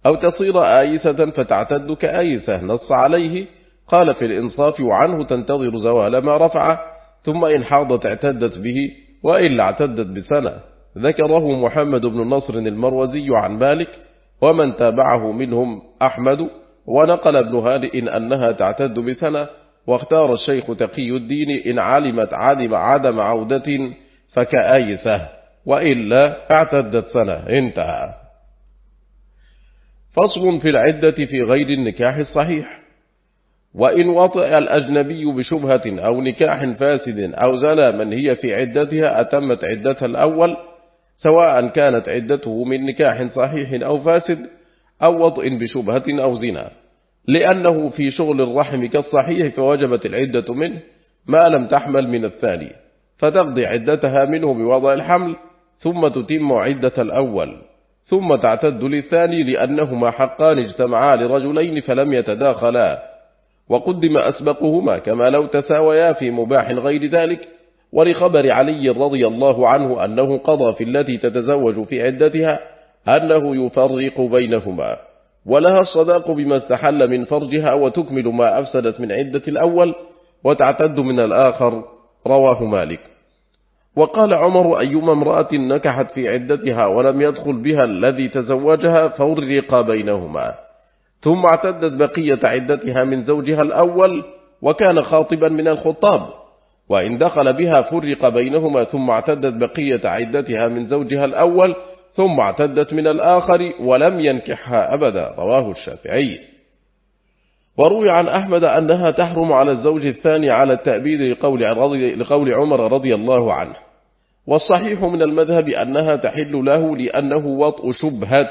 أو تصير آيسة فتعتد كآيسة نص عليه. قال في الإنصاف وعنه تنتظر زوال ما رفعه ثم إن حاضت اعتدت به وإلا اعتدت بسنة. ذكره محمد بن نصر المروزي عن مالك ومن تابعه منهم أحمد. ونقل ابن هانئ أنها تعتد بسنة واختار الشيخ تقي الدين إن علمت عدم عدم عودة فكآيسة وإلا اعتدت سنة. انتهى. فصل في العدة في غير النكاح الصحيح. وإن وطئ الأجنبي بشبهة أو نكاح فاسد أو زنى من هي في عدتها أتمت عدتها الأول سواء كانت عدته من نكاح صحيح أو فاسد أو وطئ بشبهة أو زنا. لأنه في شغل الرحم كالصحيح فوجبت العدة منه ما لم تحمل من الثاني فتقضي عدتها منه بوضع الحمل ثم تتم عدة الأول. ثم تعتد للثاني لأنهما حقان اجتمعا لرجلين فلم يتداخلا. وقدم أسبقهما كما لو تساويا في مباح غير ذلك ولخبر علي رضي الله عنه أنه قضى في التي تتزوج في عدتها أنه يفرق بينهما. ولها الصداق بما استحل من فرجها وتكمل ما أفسدت من عدة الأول وتعتد من الآخر رواه مالك. وقال عمر أيما امرأة نكحت في عدتها ولم يدخل بها الذي تزوجها فورق بينهما. ثم اعتدت بقية عدتها من زوجها الأول وكان خاطبا من الخطاب. وإن دخل بها فرق بينهما ثم اعتدت بقية عدتها من زوجها الأول ثم اعتدت من الآخر ولم ينكحها أبدا. رواه الشافعي. وروي عن أحمد أنها تحرم على الزوج الثاني على التأبيد لقول, لقول عمر رضي الله عنه. والصحيح من المذهب أنها تحل له لأنه وطء شبهة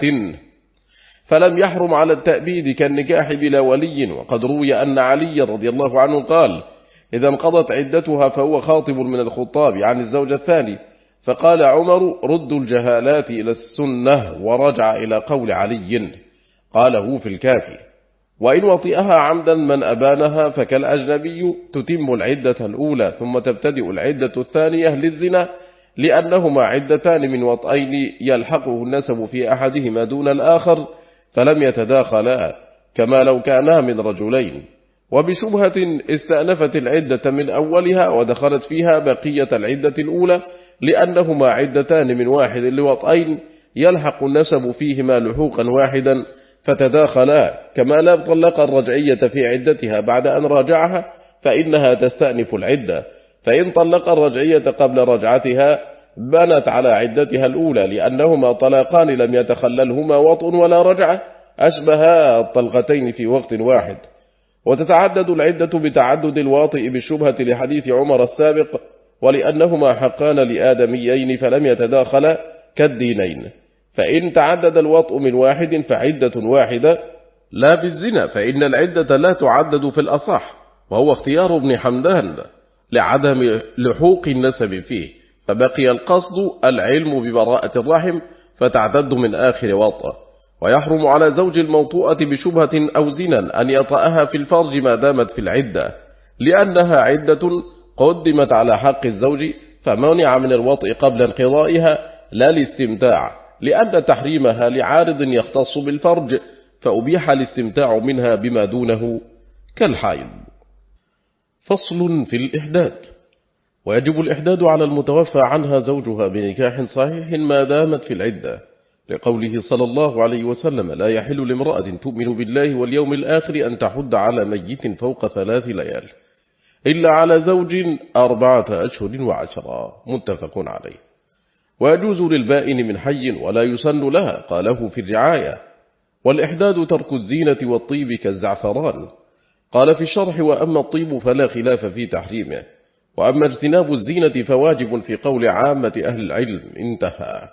فلم يحرم على التأبيد كالنكاح بلا ولي. وقد روي أن علي رضي الله عنه قال إذا انقضت عدتها فهو خاطب من الخطاب عن الزوج الثاني. فقال عمر رد الجهالات إلى السنة ورجع إلى قول علي. قاله في الكافي وإن وطئها عمدا من أبانها فكالأجنبي تتم العدة الأولى ثم تبتدئ العدة الثانية للزنا لأنهما عدتان من وطئين يلحقه النسب في أحدهما دون الآخر فلم يتداخلا كما لو كانا من رجلين. وبشبهة استأنفت العدة من أولها ودخلت فيها بقية العدة الأولى لأنهما عدتان من واحد لوطئين يلحق النسب فيهما لحوقا واحدا فتداخلا كما لا طلق الرجعية في عدتها بعد أن راجعها فإنها تستأنف العدة. فإن طلق الرجعية قبل رجعتها بنت على عدتها الأولى لأنهما طلاقان لم يتخللهما وطء ولا رجعة أشبها الطلقتين في وقت واحد. وتتعدد العدة بتعدد الواطئ بالشبهة لحديث عمر السابق ولأنهما حقان لآدميين فلم يتداخلا كالدينين. فإن تعدد الوطء من واحد فعدة واحدة لا بالزنا فإن العدة لا تعدد في الأصح وهو اختيار ابن حمدان. لعدم لحوق النسب فيه فبقي القصد العلم ببراءة الرحم فتعتد من آخر وطأ. ويحرم على زوج الموطوءة بشبهة أو زنا أن يطأها في الفرج ما دامت في العدة لأنها عدة قدمت على حق الزوج فمنع من الوطء قبل انقضائها لا الاستمتاع لأن تحريمها لعارض يختص بالفرج فأبيح الاستمتاع منها بما دونه كالحائض فصل في الإحداد. ويجب الإحداد على المتوفى عنها زوجها بنكاح صحيح ما دامت في العدة لقوله صلى الله عليه وسلم لا يحل لامرأة تؤمن بالله واليوم الآخر أن تحد على ميت فوق ثلاث ليال إلا على زوج أربعة أشهر وعشرة. متفق عليه. ويجوز للبائن من حي ولا يسن لها قاله في الرعاية. والإحداد ترك الزينة والطيب كالزعفران. قال في الشرح وأما الطيب فلا خلاف في تحريمه وأما اجتناب الزينة فواجب في قول عامة أهل العلم انتهى.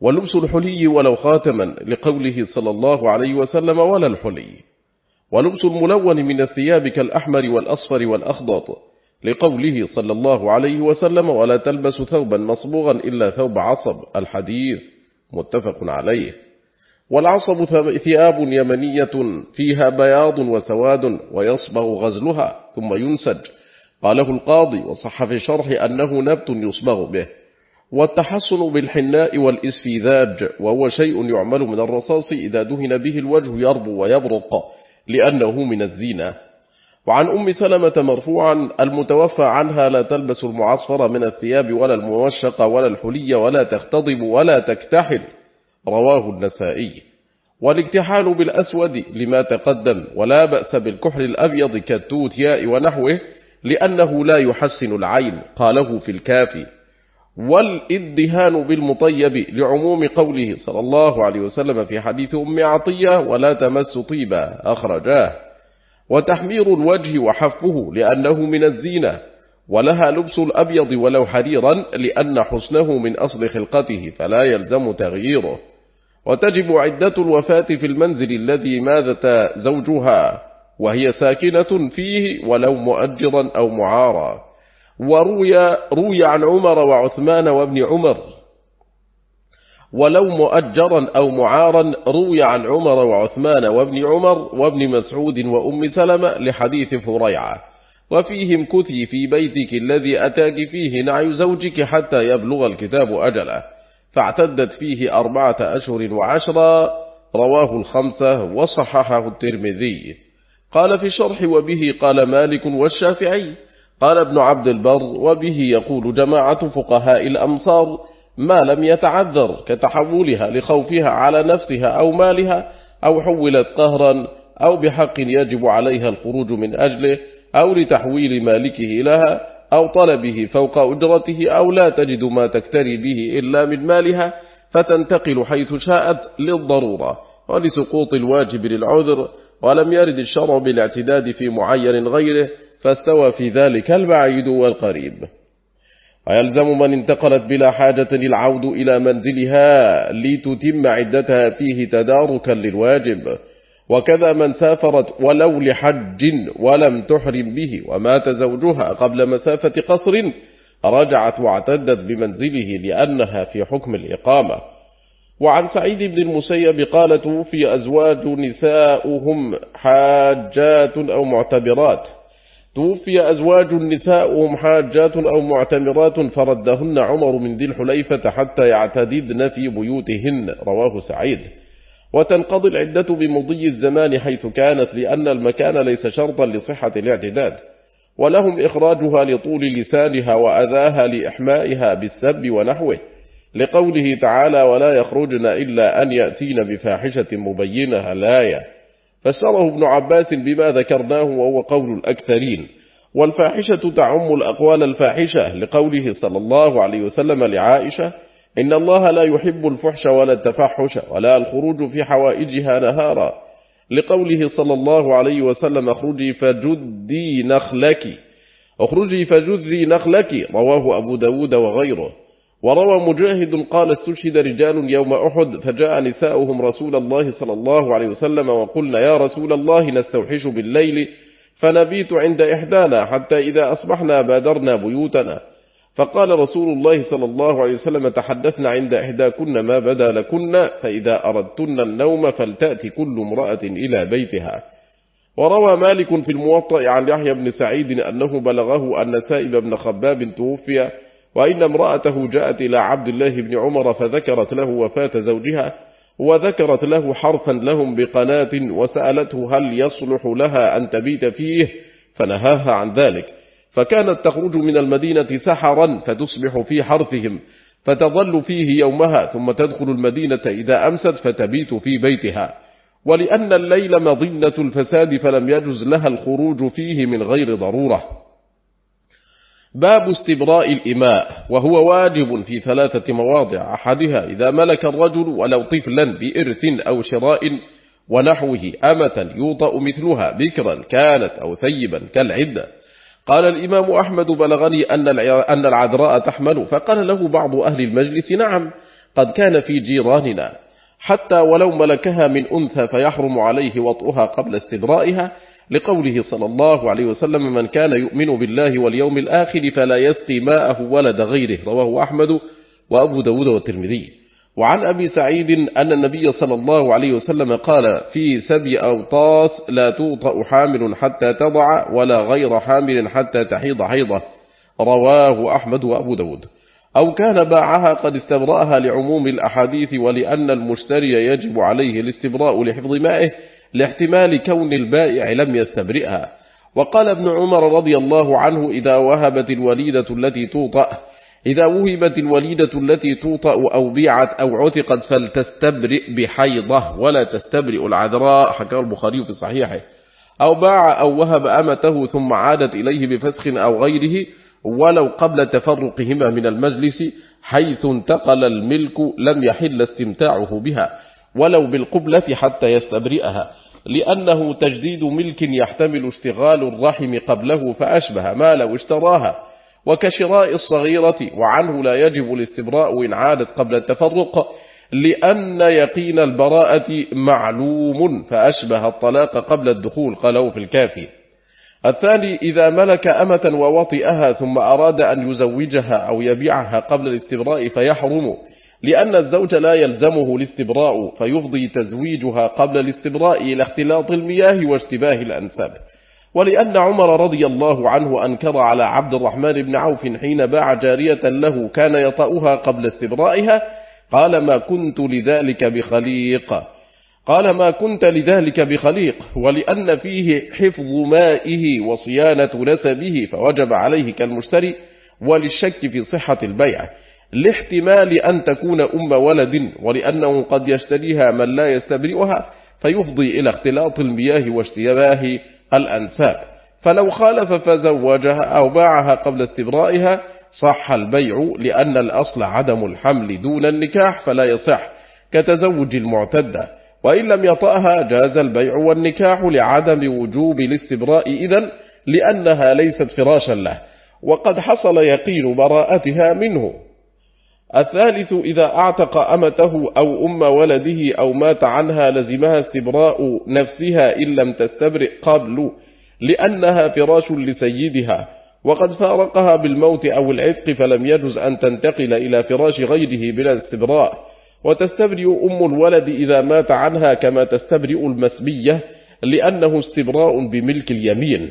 ولبس الحلي ولو خاتما لقوله صلى الله عليه وسلم ولا الحلي. ولبس الملون من الثياب كالأحمر والأصفر والأخضط لقوله صلى الله عليه وسلم ولا تلبس ثوبا مصبوغا إلا ثوب عصب الحديث متفق عليه. والعصب ثياب يمنية فيها بياض وسواد ويصبغ غزلها ثم ينسج. قاله القاضي وصح في شرح أنه نبت يصبغ به. والتحصن بالحناء والإسفيذاج وهو شيء يعمل من الرصاص إذا دهن به الوجه يربو ويبرق لأنه من الزينة. وعن أم سلمة مرفوعا المتوفى عنها لا تلبس المعصفر من الثياب ولا الموشق ولا الحلي ولا تختضب ولا تكتحل. رواه النسائي. والاكتحال بالأسود لما تقدم ولا بأس بالكحل الأبيض كالتوتياء ونحوه لأنه لا يحسن العين قاله في الكافي والإدهان بالمطيب لعموم قوله صلى الله عليه وسلم في حديث أم عطية ولا تمس طيبا أخرجاه. وتحمير الوجه وحفه لأنه من الزينة ولها لبس الأبيض ولو حريرا لأن حسنه من أصل خلقته فلا يلزم تغييره. وتجب عدة الوفاة في المنزل الذي ماذت زوجها وهي ساكنة فيه ولو مؤجرا أو معارا. وروي روي عن عمر وعثمان وابن عمر. ولو مؤجرا أو معارا روي عن عمر وعثمان وابن عمر وابن مسعود وأم سلمة لحديث فريعة. وفيهم كثي في بيتك الذي أتاك فيه نعي زوجك حتى يبلغ الكتاب أجله. فاعتدت فيه أربعة أشهر وعشرا رواه الخمسة وصححه الترمذي. قال في الشرح وبه قال مالك والشافعي. قال ابن عبد البر وبه يقول جماعة فقهاء الأمصار ما لم يتعذر كتحولها لخوفها على نفسها أو مالها أو حولت قهرا أو بحق يجب عليها الخروج من أجله أو لتحويل مالكه لها أو طلبه فوق أجرته أو لا تجد ما تكتري به إلا من مالها فتنتقل حيث شاءت للضرورة ولسقوط الواجب للعذر ولم يرد الشرع بالاعتداد في معين غيره فاستوى في ذلك البعيد والقريب. ويلزم من انتقلت بلا حاجة العود إلى منزلها لتتم عدتها فيه تداركا للواجب. وكذا من سافرت ولو لحج ولم تحرم به ومات زوجها قبل مسافة قصر رجعت واعتدت بمنزله لأنها في حكم الإقامة. وعن سعيد بن المسيب قال توفي أزواج نساؤهم حاجات أو معتبرات. توفي أزواج نساؤهم حاجات أو معتمرات فردهن عمر من ذي الحليفة حتى يعتددن في بيوتهن. رواه سعيد. وتنقضي العدة بمضي الزمان حيث كانت لأن المكان ليس شرطا لصحة الاعتداد ولهم إخراجها لطول لسانها وأذاها لإحمائها بالسب ونحوه لقوله تعالى ولا يخرجن إلا أن يأتين بفاحشة مبينها لاية فسره ابن عباس بما ذكرناه وهو قول الأكثرين. والفاحشة تعم الأقوال الفاحشة لقوله صلى الله عليه وسلم لعائشة إن الله لا يحب الفحش ولا التفحش ولا الخروج في حوائجها نهارا. لقوله صلى الله عليه وسلم اخرجي فجدي نخلك اخرجي فجذي نخلك رواه أبو داود وغيره. وروى مجاهد قال استشهد رجال يوم أحد فجاء نساؤهم رسول الله صلى الله عليه وسلم وقلنا يا رسول الله نستوحش بالليل فنبيت عند إحدانا حتى إذا أصبحنا بادرنا بيوتنا. فقال رسول الله صلى الله عليه وسلم تحدثنا عند إحداكن ما بدا لكن فإذا أردتن النوم فلتأتي كل امرأة إلى بيتها. وروى مالك في الموطأ عن يحيى بن سعيد أنه بلغه أن سائب بن خباب توفي وإن امرأته جاءت إلى عبد الله بن عمر فذكرت له وفاة زوجها وذكرت له حرفا لهم بقناة وسألته هل يصلح لها أن تبيت فيه فنهاها عن ذلك. فكانت تخرج من المدينة سحرا فتصبح في حرثهم فتظل فيه يومها ثم تدخل المدينة إذا أمست فتبيت في بيتها. ولأن الليل مظنة الفساد فلم يجز لها الخروج فيه من غير ضرورة. باب استبراء الإماء وهو واجب في ثلاثة مواضع. أحدها إذا ملك الرجل ولو طفلا بإرث أو شراء ونحوه أمة يوطأ مثلها بكرا كانت أو ثيبا كالعدة. قال الإمام أحمد بلغني أن العذراء تحمل فقال له بعض أهل المجلس نعم قد كان في جيراننا حتى ولو ملكها من أنثى فيحرم عليه وطئها قبل استبرائها لقوله صلى الله عليه وسلم من كان يؤمن بالله واليوم الآخر فلا يسقي ماءه ولد غيره رواه أحمد وأبو داود والترمذي. وعن أبي سعيد أن النبي صلى الله عليه وسلم قال في سبي أوطاس لا توطأ حامل حتى تضع ولا غير حامل حتى تحيض حيضة. رواه أحمد وأبو داود. أو كان باعها قد استبرأها لعموم الأحاديث ولأن المشتري يجب عليه الاستبراء لحفظ مائه لاحتمال كون البائع لم يستبرئها. وقال ابن عمر رضي الله عنه إذا وهبت الوليدة التي توطأ إذا وهبت الوليدة التي توطأ أو بيعت أو عتقت فلتستبرئ بحيضة ولا تستبرئ العذراء. حكاه البخاري في صحيحه أو باع أو وهب أمته ثم عادت إليه بفسخ أو غيره ولو قبل تفرقهما من المجلس حيث انتقل الملك لم يحل استمتاعه بها ولو بالقبلة حتى يستبرئها لأنه تجديد ملك يحتمل اشتغال الرحم قبله فأشبه ما لو اشتراها. وكشراء الصغيرة وعنه لا يجب الاستبراء إن عادت قبل التفرق لأن يقين البراءة معلوم فأشبه الطلاق قبل الدخول قاله في الكافي. الثاني إذا ملك أمة ووطئها ثم أراد أن يزوجها أو يبيعها قبل الاستبراء فيحرم لأن الزوج لا يلزمه الاستبراء فيفضي تزويجها قبل الاستبراء إلى اختلاط المياه واشتباه الأنساب. ولأن عمر رضي الله عنه أنكر على عبد الرحمن بن عوف حين باع جارية له كان يطأها قبل استبرائها قال ما كنت لذلك بخليق. قال ما كنت لذلك بخليق ولأن فيه حفظ مائه وصيانة نسبه فوجب عليه كالمشتري وللشك في صحة البيع لاحتمال أن تكون أم ولد ولأنه قد يشتريها من لا يستبرئها فيفضي إلى اختلاط المياه واشتباه الأنساب. فلو خالف فزوجها أو باعها قبل استبرائها صح البيع لأن الأصل عدم الحمل دون النكاح فلا يصح كتزوج المعتدة. وإن لم يطأها جاز البيع والنكاح لعدم وجوب الاستبراء إذن لأنها ليست فراشا له. وقد حصل يقين براءتها منه. الثالث إذا أعتق أمته أو أم ولده أو مات عنها لزمها استبراء نفسها إن لم تستبرئ قبل لأنها فراش لسيدها وقد فارقها بالموت أو العفق فلم يجز أن تنتقل إلى فراش غيره بلا استبراء. وتستبرئ أم الولد إذا مات عنها كما تستبرئ المسبية لأنه استبراء بملك اليمين.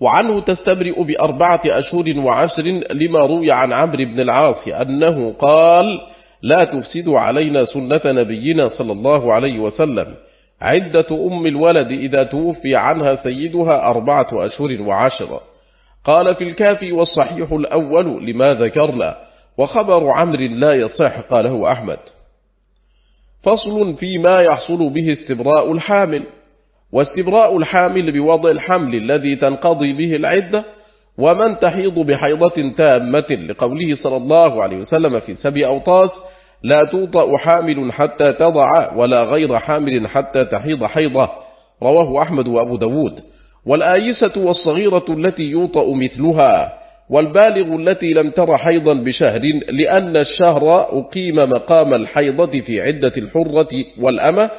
وعنه تستبرئ بأربعة أشهر وعشر لما روي عن عمرو بن العاص أنه قال لا تفسدوا علينا سنة نبينا صلى الله عليه وسلم. عدة أم الولد إذا توفي عنها سيدها أربعة أشهر وعشرة قال في الكافي والصحيح الأول لما ذكرنا وخبر عمر لا يصح قاله أحمد. فصل فيما يحصل به استبراء الحامل. واستبراء الحامل بوضع الحمل الذي تنقضي به العدة ومن تحيض بحيضة تامة لقوله صلى الله عليه وسلم في سبي أوطاس لا توطأ حامل حتى تضع ولا غير حامل حتى تحيض حيضة. رواه أحمد وأبو داود. والآيسة والصغيرة التي يوطأ مثلها والبالغ التي لم تر حيضا بشهر لأن الشهر أقيم مقام الحيضة في عدة الحرة والأمة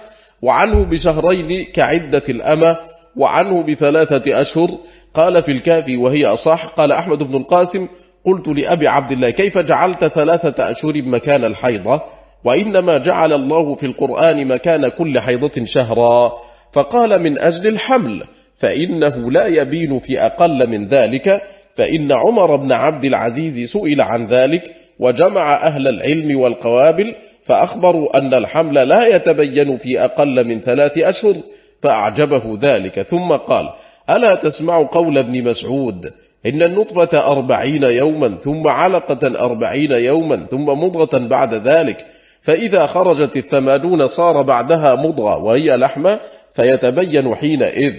وعنه بشهرين كعدة الأمة وعنه بثلاثة أشهر. قال في الكافي وهي أصح قال أحمد بن القاسم قلت لأبي عبد الله كيف جعلت ثلاثة أشهر مكان الحيضة؟ وإنما جعل الله في القرآن مكان كل حيضة شهرا. فقال من أجل الحمل فإنه لا يبين في أقل من ذلك فإن عمر بن عبد العزيز سئل عن ذلك وجمع أهل العلم والقوابل فأخبروا أن الحمل لا يتبين في أقل من ثلاث أشهر فأعجبه ذلك. ثم قال ألا تسمع قول ابن مسعود إن النطفة أربعين يوما ثم علقة أربعين يوما ثم مضغة بعد ذلك فإذا خرجت الثمانون صار بعدها مضغة وهي لحمة فيتبين حينئذ.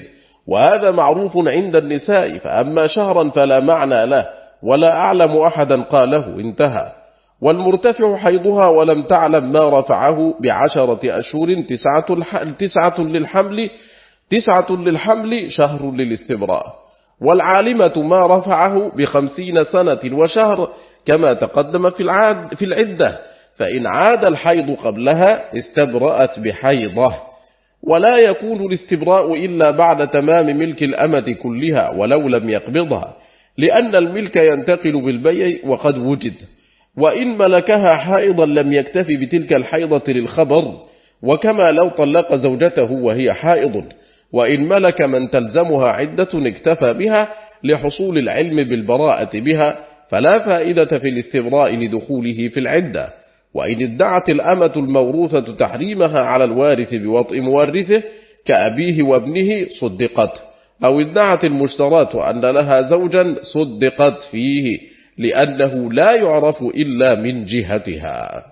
وهذا معروف عند النساء فأما شهرا فلا معنى له ولا أعلم أحدا قاله انتهى. والمرتفع حيضها ولم تعلم ما رفعه بعشرة أشهر تسعة, تسعة للحمل تسعة للحمل شهر للاستبراء. والعالمة ما رفعه بخمسين سنة وشهر كما تقدم في, العاد في العدة. فإن عاد الحيض قبلها استبرأت بحيضة. ولا يكون الاستبراء إلا بعد تمام ملك الأمة كلها ولو لم يقبضها. لأن الملك ينتقل بالبيع وقد وجد. وإن ملكها حائضا لم يكتفي بتلك الحيضة للخبر وكما لو طلق زوجته وهي حائض وإن ملك من تلزمها عدة اكتفى بها لحصول العلم بالبراءة بها فلا فائدة في الاستبراء لدخوله في العدة. وإن ادعت الأمة الموروثة تحريمها على الوارث بوطء مورثه كأبيه وابنه صدقت أو ادعت المشترات أن لها زوجا صدقت فيه. لأنه لا يعرف إلا من جهتها.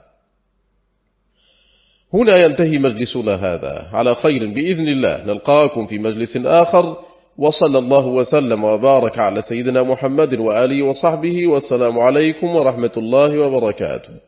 هنا ينتهي مجلسنا هذا. على خير بإذن الله نلقاكم في مجلس آخر. وصلى الله وسلم وبارك على سيدنا محمد وآله وصحبه. والسلام عليكم ورحمة الله وبركاته.